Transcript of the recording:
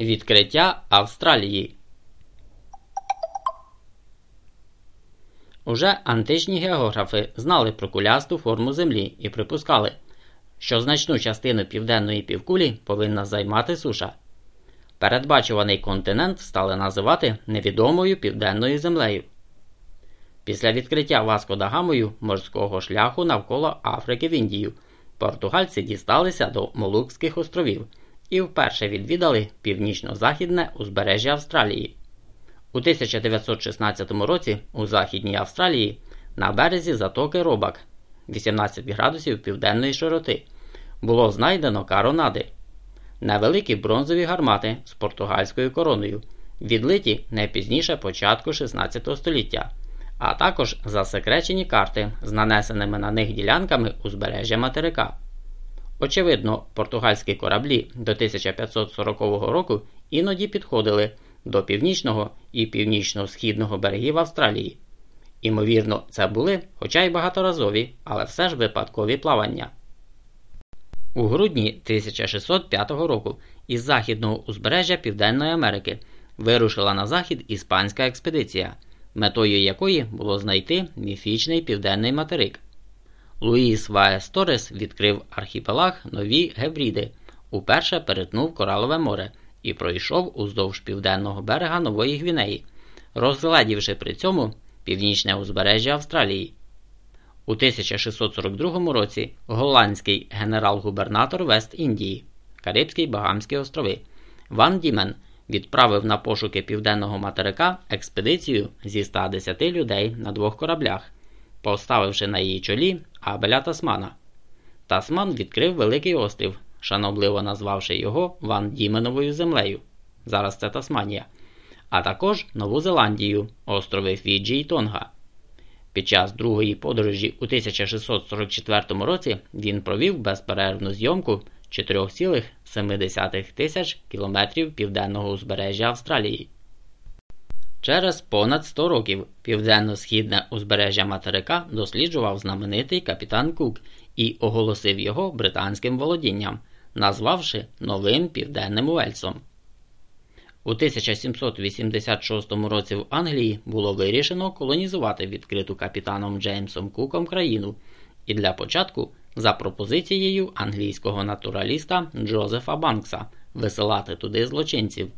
Відкриття Австралії. Уже античні географи знали про кулясту форму Землі і припускали, що значну частину південної півкулі повинна займати суша. Передбачуваний континент стали називати невідомою південною землею. Після відкриття Васко да Гамою морського шляху навколо Африки в Індію португальці дісталися до Молукських островів і вперше відвідали північно-західне узбережжя Австралії. У 1916 році у Західній Австралії на березі затоки Робак 18 градусів південної широти було знайдено каронади, невеликі бронзові гармати з португальською короною, відлиті не пізніше початку 16 століття, а також засекречені карти з нанесеними на них ділянками узбережжя материка. Очевидно, португальські кораблі до 1540 року іноді підходили до північного і північно-східного берегів Австралії. Імовірно, це були, хоча й багаторазові, але все ж випадкові плавання. У грудні 1605 року із західного узбережжя Південної Америки вирушила на захід іспанська експедиція, метою якої було знайти міфічний південний материк. Луїс Ваес Торес відкрив архіпелаг Нові Гевріди, уперше перетнув Коралове море і пройшов уздовж південного берега Нової Гвінеї, розгледівши при цьому північне узбережжя Австралії. У 1642 році голландський генерал-губернатор Вест-Індії, Карибські Багамські острови, Ван Дімен відправив на пошуки південного материка експедицію зі 110 людей на двох кораблях, поставивши на її чолі Абеля Тасмана. Тасман відкрив Великий острів, шанобливо назвавши його Ван Діменовою землею. Зараз це Тасманія, а також Нову Зеландію, острови Фіджі і Тонга. Під час другої подорожі у 1644 році він провів безперервну зйомку 4,7 тисяч кілометрів південного узбережжя Австралії. Через понад 100 років південно-східне узбережжя материка досліджував знаменитий капітан Кук і оголосив його британським володінням, назвавши Новим Південним Уельсом. У 1786 році в Англії було вирішено колонізувати відкриту капітаном Джеймсом Куком країну, і для початку, за пропозицією англійського натураліста Джозефа Банкса, висилати туди злочинців.